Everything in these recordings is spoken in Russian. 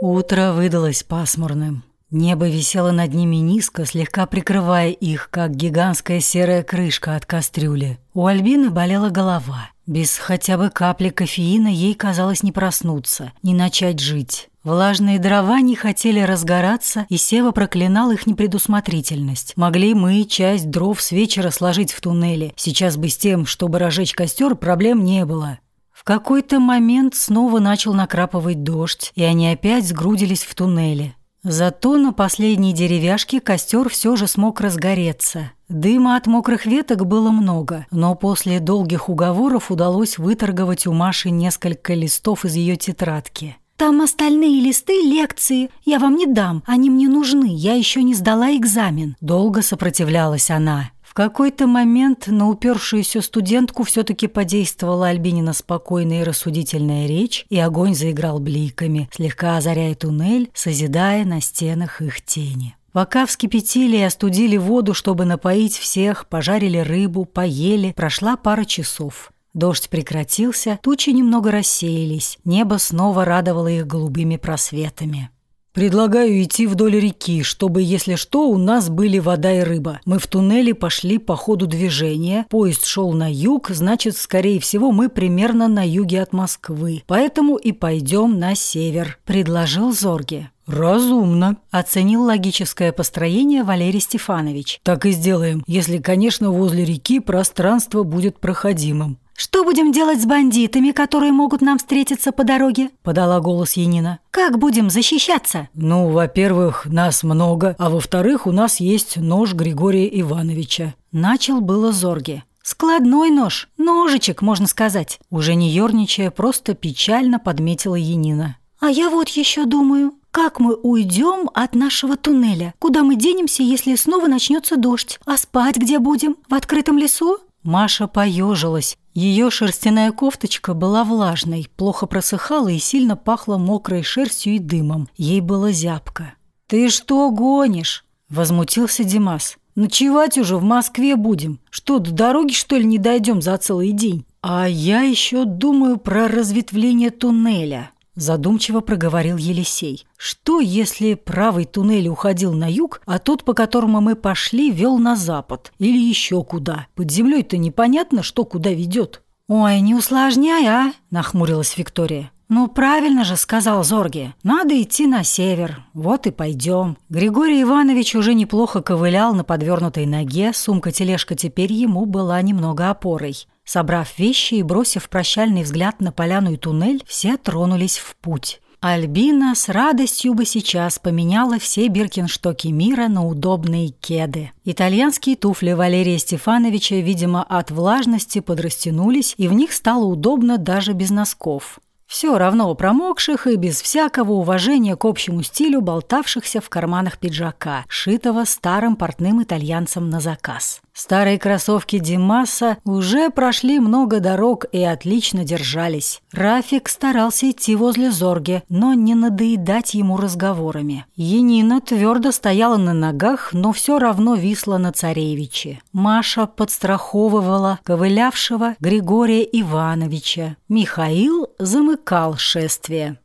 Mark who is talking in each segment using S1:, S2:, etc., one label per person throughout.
S1: Утро выдалось пасмурным. Небо висело над ними низко, слегка прикрывая их, как гигантская серая крышка от кастрюли. У Альбины болела голова. Без хотя бы капли кофеина ей казалось не проснуться, не начать жить. Влажные дрова не хотели разгораться, и Сева проклинал их непредусмотрительность. Могли мы часть дров с вечера сложить в туннеле. Сейчас бы с тем, чтобы разжечь костер, проблем не было. В какой-то момент снова начал накрапывать дождь, и они опять сгрудились в туннеле. Зато на последней деревяшке костер все же смог разгореться. Дыма от мокрых веток было много, но после долгих уговоров удалось выторговать у Маши несколько листов из ее тетрадки.
S2: «Там остальные листы лекции. Я вам не дам. Они мне нужны. Я еще не сдала экзамен».
S1: Долго сопротивлялась она. Какой-то момент на упершуюся студентку все-таки подействовала Альбинина спокойная и рассудительная речь, и огонь заиграл бликами, слегка озаряя туннель, созидая на стенах их тени. Пока вскипятили и остудили воду, чтобы напоить всех, пожарили рыбу, поели, прошла пара часов. Дождь прекратился, тучи немного рассеялись, небо снова радовало их голубыми просветами. «Предлагаю идти вдоль реки, чтобы, если что, у нас были вода и рыба. Мы в туннеле пошли по ходу движения, поезд шел на юг, значит, скорее всего, мы примерно на юге от Москвы. Поэтому и пойдем на север», – предложил Зорге. «Разумно», – оценил логическое построение Валерий Стефанович. «Так и сделаем, если, конечно, возле реки пространство будет проходимым».
S2: «Что будем делать с бандитами, которые могут нам встретиться по дороге?» – подала голос Янина. «Как будем защищаться?»
S3: «Ну, во-первых, нас много, а во-вторых, у нас есть нож Григория Ивановича».
S1: Начал было Зорги.
S2: «Складной нож, ножичек, можно сказать».
S1: Уже не ерничая, просто печально подметила Янина.
S2: «А я вот еще думаю, как мы уйдем от нашего туннеля? Куда мы денемся, если снова начнется дождь? А спать где будем? В открытом лесу?»
S1: Маша поежилась. Ее шерстяная кофточка была влажной, плохо просыхала и сильно пахла мокрой шерстью и дымом. Ей было зябко.
S3: «Ты что гонишь?» – возмутился Димас. «Ночевать уже в Москве будем. Что, до дороги, что ли, не дойдем за целый день?» «А я еще думаю про разветвление туннеля», Задумчиво проговорил Елисей. «Что, если правый туннель уходил на юг, а тот, по которому мы пошли, вел на запад? Или еще куда? Под землей-то непонятно, что куда ведет».
S2: «Ой, не усложняй, а!» – нахмурилась Виктория. «Ну, правильно же», — сказал Зорги. «Надо идти на север. Вот и пойдем».
S1: Григорий Иванович уже неплохо ковылял на подвернутой ноге, сумка-тележка теперь ему была немного опорой. Собрав вещи и бросив прощальный взгляд на поляну и туннель, все тронулись в путь. Альбина с радостью бы сейчас поменяла все биркинштоки мира на удобные кеды. Итальянские туфли Валерия Стефановича, видимо, от влажности подрастянулись, и в них стало удобно даже без носков. Все равно промокших и без всякого уважения к общему стилю болтавшихся в карманах пиджака, шитого старым портным итальянцем на заказ. Старые кроссовки Димаса уже прошли много дорог и отлично держались. Рафик старался идти возле Зорги, но не надоедать ему разговорами. Енина твердо стояла на ногах, но все равно висла на царевиче. Маша подстраховывала ковылявшего Григория Ивановича. Михаил замыкал шествие.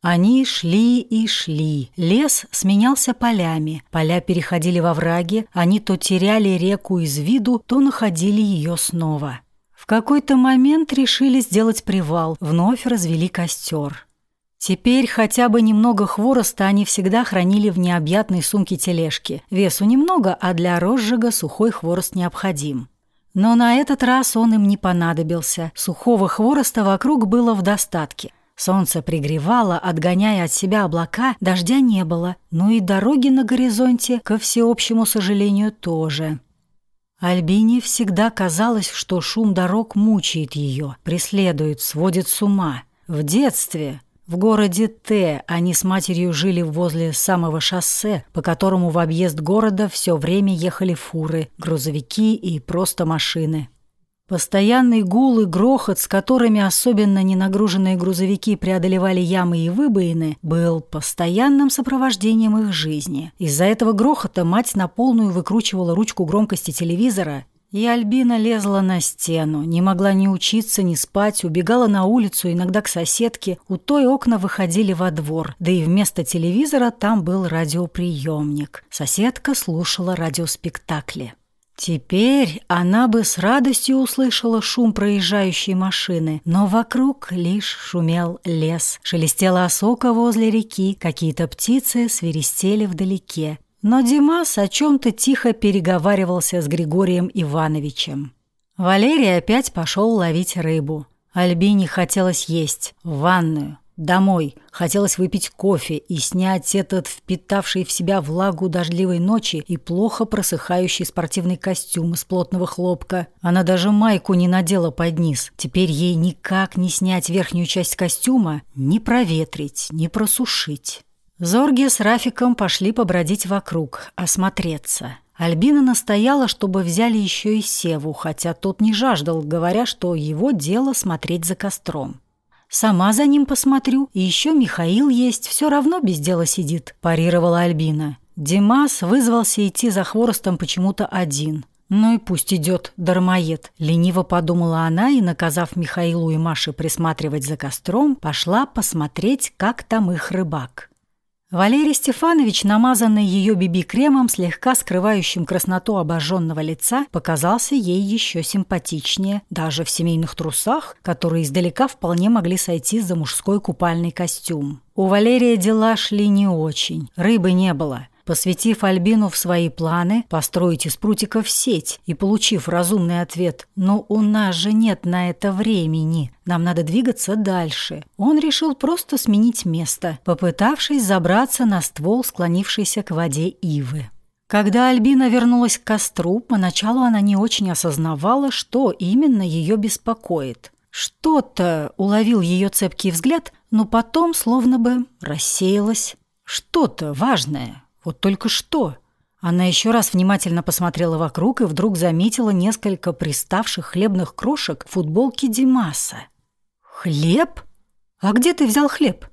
S1: Они шли и шли. Лес сменялся полями. Поля переходили во враги, они то теряли реку из виду, то находили ее снова. В какой-то момент решили сделать привал, вновь развели костер. Теперь хотя бы немного хвороста они всегда хранили в необъятной сумке тележки. Весу немного, а для розжига сухой хворост необходим. Но на этот раз он им не понадобился. Сухого хвороста вокруг было в достатке. Солнце пригревало, отгоняя от себя облака, дождя не было, но и дороги на горизонте, ко всеобщему сожалению, тоже. Альбине всегда казалось, что шум дорог мучает ее, преследует, сводит с ума. В детстве, в городе Т, они с матерью жили возле самого шоссе, по которому в объезд города все время ехали фуры, грузовики и просто машины. Постоянный гул и грохот, с которыми особенно ненагруженные грузовики преодолевали ямы и выбоины, был постоянным сопровождением их жизни. Из-за этого грохота мать на полную выкручивала ручку громкости телевизора И Альбина лезла на стену, не могла ни учиться, ни спать, убегала на улицу, иногда к соседке. У той окна выходили во двор, да и вместо телевизора там был радиоприемник. Соседка слушала радиоспектакли. Теперь она бы с радостью услышала шум проезжающей машины, но вокруг лишь шумел лес, шелестела осока возле реки, какие-то птицы свиристели вдалеке. Но Димас о чем-то тихо переговаривался с Григорием Ивановичем. Валерий опять пошел ловить рыбу. Альбине хотелось есть, в ванную, домой. Хотелось выпить кофе и снять этот впитавший в себя влагу дождливой ночи и плохо просыхающий спортивный костюм из плотного хлопка. Она даже майку не надела под низ. Теперь ей никак не снять верхнюю часть костюма, не проветрить, не просушить. Зорги с Рафиком пошли побродить вокруг, осмотреться. Альбина настояла, чтобы взяли еще и Севу, хотя тот не жаждал, говоря, что его дело смотреть за костром. «Сама за ним посмотрю, и еще Михаил есть, все равно без дела сидит», – парировала Альбина. Димас вызвался идти за хворостом почему-то один. «Ну и пусть идет, дармоед», – лениво подумала она и, наказав Михаилу и Маше присматривать за костром, пошла посмотреть, как там их рыбак. Валерий Стефанович, намазанный ее биби-кремом, слегка скрывающим красноту обожженного лица, показался ей еще симпатичнее, даже в семейных трусах, которые издалека вполне могли сойти за мужской купальный костюм. У Валерия дела шли не очень, рыбы не было – Посвятив Альбину в свои планы построить из прутиков сеть и получив разумный ответ «Но у нас же нет на это времени, нам надо двигаться дальше», он решил просто сменить место, попытавшись забраться на ствол, склонившийся к воде ивы. Когда Альбина вернулась к костру, поначалу она не очень осознавала, что именно ее беспокоит. Что-то уловил ее цепкий взгляд, но потом словно бы рассеялось. Что-то важное, вот только что. Она еще раз внимательно посмотрела вокруг и вдруг заметила несколько приставших хлебных крошек в футболке Димаса. «Хлеб? А где ты взял хлеб?»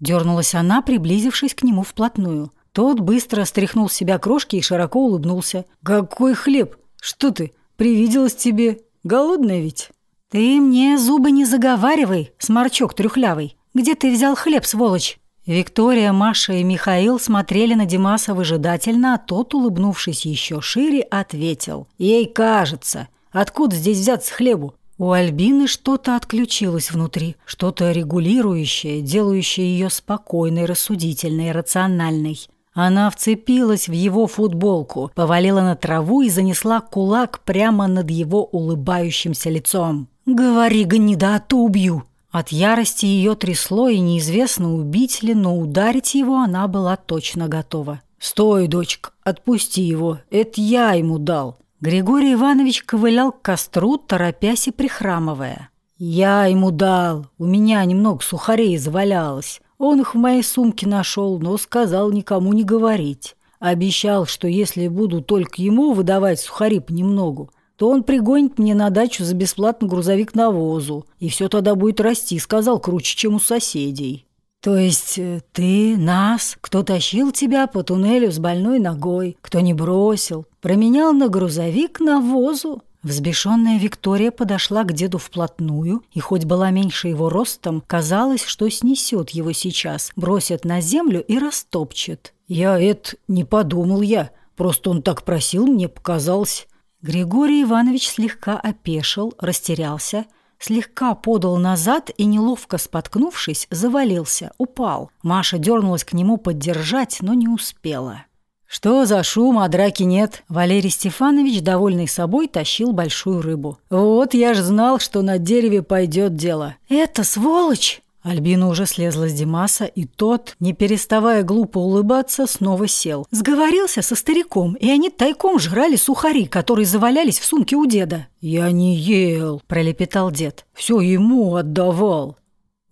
S1: Дернулась она, приблизившись к нему вплотную. Тот быстро стряхнул с себя крошки и широко улыбнулся. «Какой хлеб? Что ты, привиделась тебе? Голодная ведь?» «Ты мне зубы не заговаривай, сморчок трюхлявый. Где ты взял хлеб, сволочь?» Виктория, Маша и Михаил смотрели на Димаса выжидательно, а тот, улыбнувшись еще шире, ответил. «Ей кажется. Откуда здесь взяться хлебу?» У Альбины что-то отключилось внутри, что-то регулирующее, делающее ее спокойной, рассудительной, рациональной. Она вцепилась в его футболку, повалила на траву и занесла кулак прямо над его улыбающимся лицом. «Говори, гнида, а то убью!» От ярости ее трясло, и неизвестно, убить ли, но ударить его она была точно готова. «Стой, дочка, отпусти его, это я ему дал». Григорий Иванович ковылял к костру, торопясь и прихрамывая. «Я ему дал, у меня немного сухарей завалялось. Он их в моей сумке нашел, но сказал никому не говорить. Обещал, что если буду только ему выдавать сухари понемногу, то он пригонит мне на дачу за бесплатный грузовик навозу, и все тогда будет расти, сказал, круче, чем у соседей. То есть э, ты, нас, кто тащил тебя по туннелю с больной ногой, кто не бросил, променял на грузовик навозу? Взбешенная Виктория подошла к деду вплотную, и хоть была меньше его ростом, казалось, что снесет его сейчас, бросит на землю и растопчет. «Я это не подумал я, просто он так просил, мне показалось». Григорий Иванович слегка опешил, растерялся, слегка подал назад и, неловко споткнувшись, завалился, упал. Маша дернулась к нему поддержать, но не успела. «Что за шум, а драки нет?» Валерий Стефанович, довольный собой, тащил большую рыбу. «Вот я ж знал, что на дереве пойдет дело». «Это сволочь!» Альбина уже слезла с Димаса, и тот, не переставая глупо улыбаться, снова сел. Сговорился со стариком, и они тайком жрали сухари, которые завалялись в сумке у деда. «Я не ел», – пролепетал дед. «Все ему отдавал».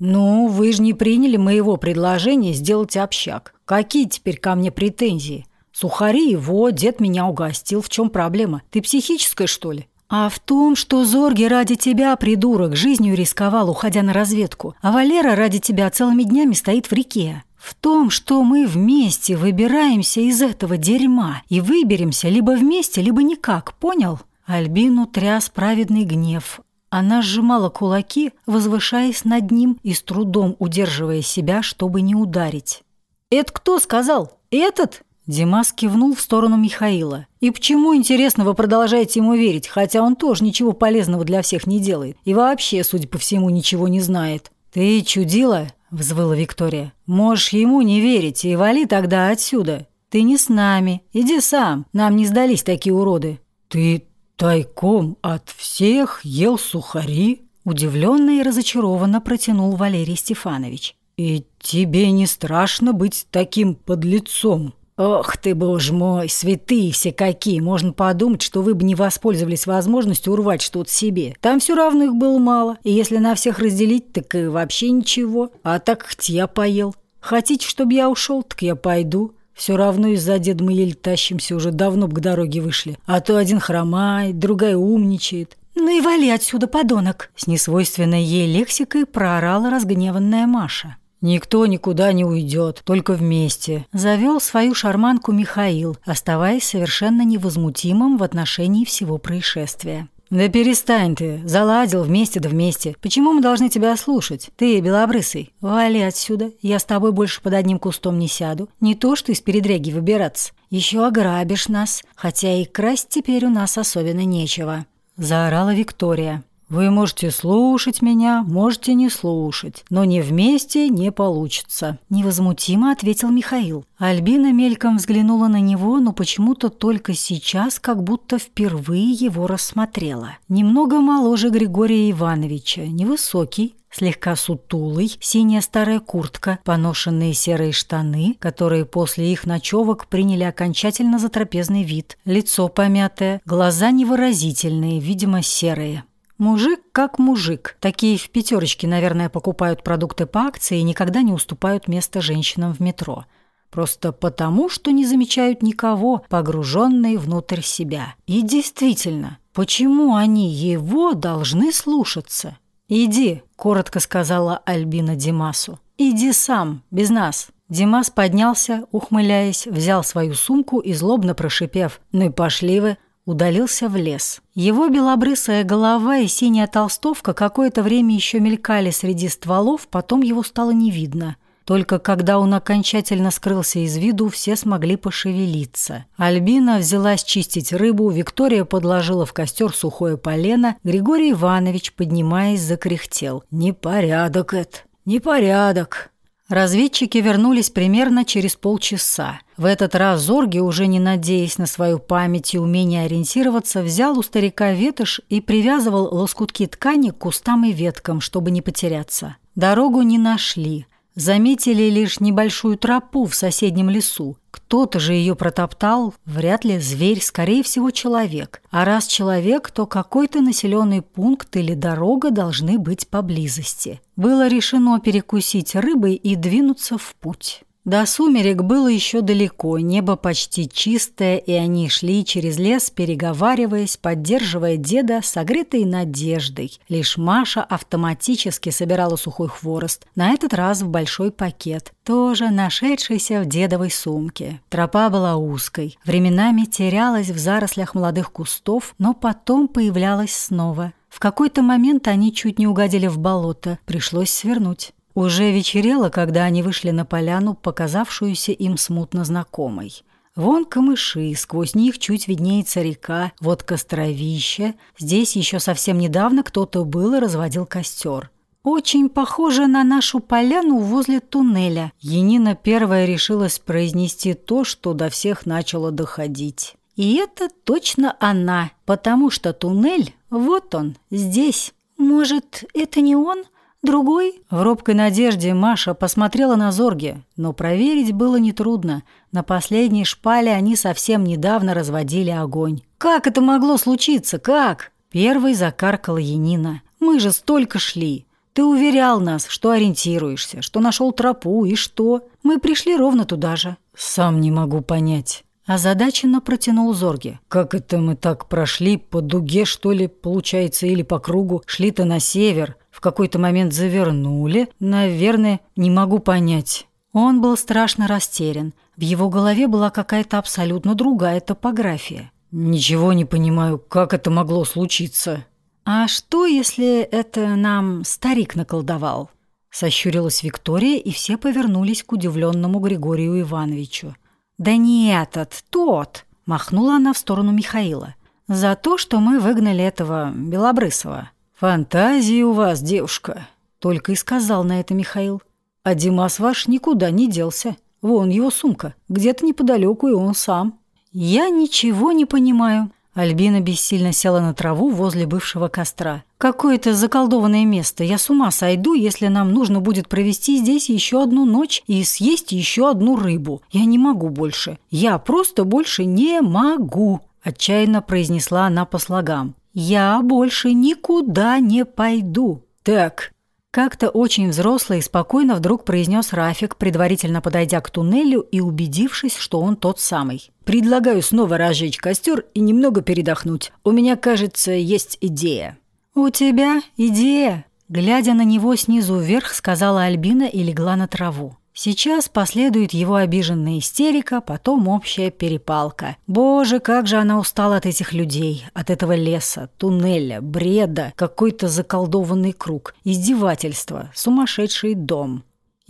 S1: «Ну, вы же не приняли моего предложения сделать общак. Какие теперь ко мне претензии? Сухари его, дед меня угостил. В чем проблема? Ты психическая, что ли?» А в том, что Зорги ради тебя, придурок, жизнью рисковал, уходя на разведку, а Валера ради тебя целыми днями стоит в реке. В том, что мы вместе выбираемся из этого дерьма и выберемся либо вместе, либо никак, понял? Альбину тряс праведный гнев. Она сжимала кулаки, возвышаясь над ним и с трудом удерживая себя, чтобы не ударить. «Это кто сказал? Этот?» Димас кивнул в сторону Михаила. «И почему, интересно, вы продолжаете ему верить, хотя он тоже ничего полезного для всех не делает и вообще, судя по всему, ничего не знает?» «Ты чудила?» – взвыла Виктория. «Можешь ему не верить и вали тогда отсюда. Ты не с нами. Иди сам. Нам не сдались такие уроды». «Ты тайком от всех ел сухари?» Удивленно и разочарованно протянул Валерий Стефанович. «И тебе не страшно быть таким подлецом?» «Ох ты, боже мой, святые все какие! Можно подумать, что вы бы не воспользовались возможностью урвать что-то себе. Там все равно их было мало, и если на всех разделить, так и вообще ничего. А так хоть я поел. Хотите, чтобы я ушел, так я пойду. Все равно из-за деда мы еле тащимся, уже давно бы к дороге вышли. А то один хромает, другая умничает.
S2: «Ну и вали отсюда, подонок!»
S1: С несвойственной ей лексикой проорала разгневанная Маша.
S3: «Никто никуда не уйдет, только вместе», –
S1: завел свою шарманку Михаил, оставаясь совершенно невозмутимым в отношении всего происшествия.
S3: «Да перестань ты, заладил вместе да вместе. Почему мы должны тебя слушать? Ты белобрысый.
S1: Вали отсюда, я с тобой больше под одним кустом не сяду. Не то, что из передряги выбираться. Еще ограбишь нас, хотя и красть теперь у нас особенно нечего».
S3: Заорала Виктория. Вы можете слушать меня, можете не слушать, но не вместе не получится.
S1: Невозмутимо ответил Михаил. Альбина мельком взглянула на него, но почему-то только сейчас, как будто впервые его рассмотрела. Немного моложе Григория Ивановича, невысокий, слегка сутулый, синяя старая куртка, поношенные серые штаны, которые после их ночевок приняли окончательно затрапезный вид, лицо помятое, глаза невыразительные, видимо, серые. Мужик как мужик. Такие в пятерочке, наверное, покупают продукты по акции и никогда не уступают место женщинам в метро. Просто потому, что не замечают никого, погруженные внутрь себя. И действительно, почему они его должны слушаться? «Иди», — коротко сказала Альбина Димасу. «Иди сам, без нас». Димас поднялся, ухмыляясь, взял свою сумку и, злобно прошипев «Ну и пошли вы», удалился в лес. Его белобрысая голова и синяя толстовка какое-то время еще мелькали среди стволов, потом его стало не видно. Только когда он окончательно скрылся из виду, все смогли пошевелиться. Альбина взялась чистить рыбу, Виктория подложила в костер сухое полено, Григорий Иванович, поднимаясь, закряхтел. «Непорядок это, непорядок!» Разведчики вернулись примерно через полчаса. В этот раз Зорги, уже не надеясь на свою память и умение ориентироваться, взял у старика ветошь и привязывал лоскутки ткани к кустам и веткам, чтобы не потеряться. Дорогу не нашли. Заметили лишь небольшую тропу в соседнем лесу. Кто-то же ее протоптал, вряд ли зверь, скорее всего, человек. А раз человек, то какой-то населенный пункт или дорога должны быть поблизости. Было решено перекусить рыбой и двинуться в путь. До сумерек было еще далеко, небо почти чистое, и они шли через лес, переговариваясь, поддерживая деда согретой надеждой. Лишь Маша автоматически собирала сухой хворост, на этот раз в большой пакет, тоже нашедшийся в дедовой сумке. Тропа была узкой, временами терялась в зарослях молодых кустов, но потом появлялась снова. В какой-то момент они чуть не угодили в болото, пришлось свернуть. Уже вечерело, когда они вышли на поляну, показавшуюся им смутно знакомой. Вон камыши, сквозь них чуть виднеется река, вот костровище. Здесь еще совсем недавно кто-то был и разводил костер. Очень похоже на нашу поляну возле туннеля. Енина первая решилась произнести то, что до всех начало доходить. И это точно она, потому что туннель, вот он, здесь.
S2: Может, это не он? Другой?
S1: В робкой надежде Маша посмотрела на Зорге, но проверить было нетрудно. На последней шпале они совсем недавно разводили огонь. «Как это могло случиться? Как?» Первый закаркала Янина. «Мы же столько шли. Ты уверял нас, что ориентируешься, что нашел тропу, и что? Мы пришли ровно туда же».
S3: «Сам не могу понять».
S1: Озадаченно протянул Зорге.
S3: «Как это мы так прошли? По дуге, что ли, получается, или по кругу? Шли-то на север, в какой-то момент завернули. Наверное, не могу понять».
S1: Он был страшно растерян. В его голове была какая-то абсолютно другая топография.
S3: «Ничего не понимаю, как это могло случиться?»
S1: «А что, если это нам старик наколдовал?» Сощурилась Виктория, и все повернулись к удивленному Григорию Ивановичу. «Да не этот, тот!» – махнула она в сторону Михаила. «За то, что мы выгнали этого Белобрысова».
S3: «Фантазии у вас, девушка!» – только и сказал на это Михаил. «А Димас ваш никуда не делся. Вон его сумка, где-то неподалеку, и он сам».
S1: «Я ничего не понимаю», Альбина бессильно села на траву возле бывшего костра. «Какое-то заколдованное место. Я с ума сойду, если нам нужно будет провести здесь еще одну ночь и съесть еще одну рыбу. Я не могу больше. Я просто больше не могу!» Отчаянно произнесла она по слогам. «Я больше никуда не пойду!»
S3: «Так,
S1: как-то очень взрослый и спокойно вдруг произнес Рафик, предварительно подойдя к туннелю и убедившись, что он тот самый.
S3: «Предлагаю снова разжечь костер и немного передохнуть. У меня, кажется, есть идея».
S1: «У тебя идея?» Глядя на него снизу вверх, сказала Альбина и легла на траву. Сейчас последует его обиженная истерика, потом общая перепалка. Боже, как же она устала от этих людей, от этого леса, туннеля, бреда, какой-то заколдованный круг, издевательство, сумасшедший дом.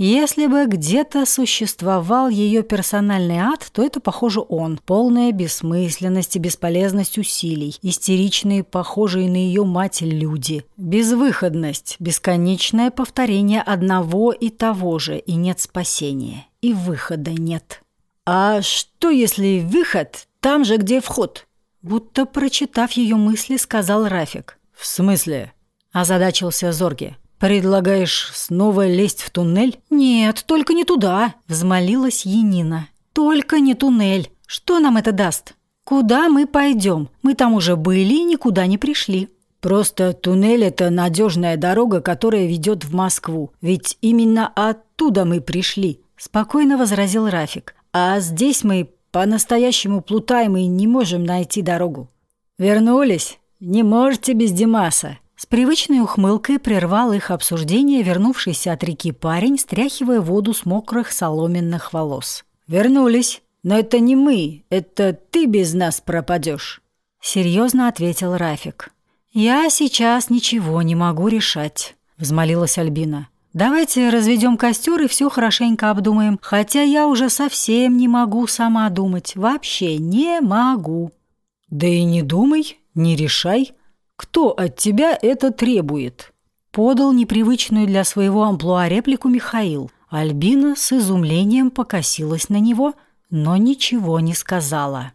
S1: Если бы где-то существовал ее персональный ад, то это, похоже, он. Полная бессмысленность и бесполезность усилий, истеричные, похожие на ее мать люди. Безвыходность, бесконечное повторение одного и того же, и нет спасения, и выхода нет.
S3: «А что, если выход там же, где вход?»
S1: Будто прочитав ее мысли, сказал Рафик.
S3: «В смысле?»
S1: – озадачился Зорги.
S3: «Предлагаешь снова лезть в туннель?»
S1: «Нет, только не туда», – взмолилась Енина. «Только не туннель. Что нам это даст? Куда мы пойдем? Мы там уже были и никуда не пришли».
S3: «Просто туннель – это надежная дорога, которая ведет в Москву. Ведь именно оттуда мы пришли», – спокойно возразил Рафик. «А здесь мы по-настоящему плутаем и не можем найти дорогу». «Вернулись? Не можете без Димаса»,
S1: с привычной ухмылкой прервал их обсуждение вернувшийся от реки парень, стряхивая воду с мокрых соломенных волос.
S3: «Вернулись. Но это не мы. Это ты без нас пропадешь», —
S1: серьезно ответил Рафик. «Я сейчас ничего не могу решать», — взмолилась Альбина. «Давайте разведем костер и все хорошенько обдумаем, хотя я уже совсем не могу сама думать, вообще не могу».
S3: «Да и не думай, не решай», кто от тебя это требует?»
S1: Подал непривычную для своего амплуа реплику Михаил. Альбина с изумлением покосилась на него, но ничего не сказала.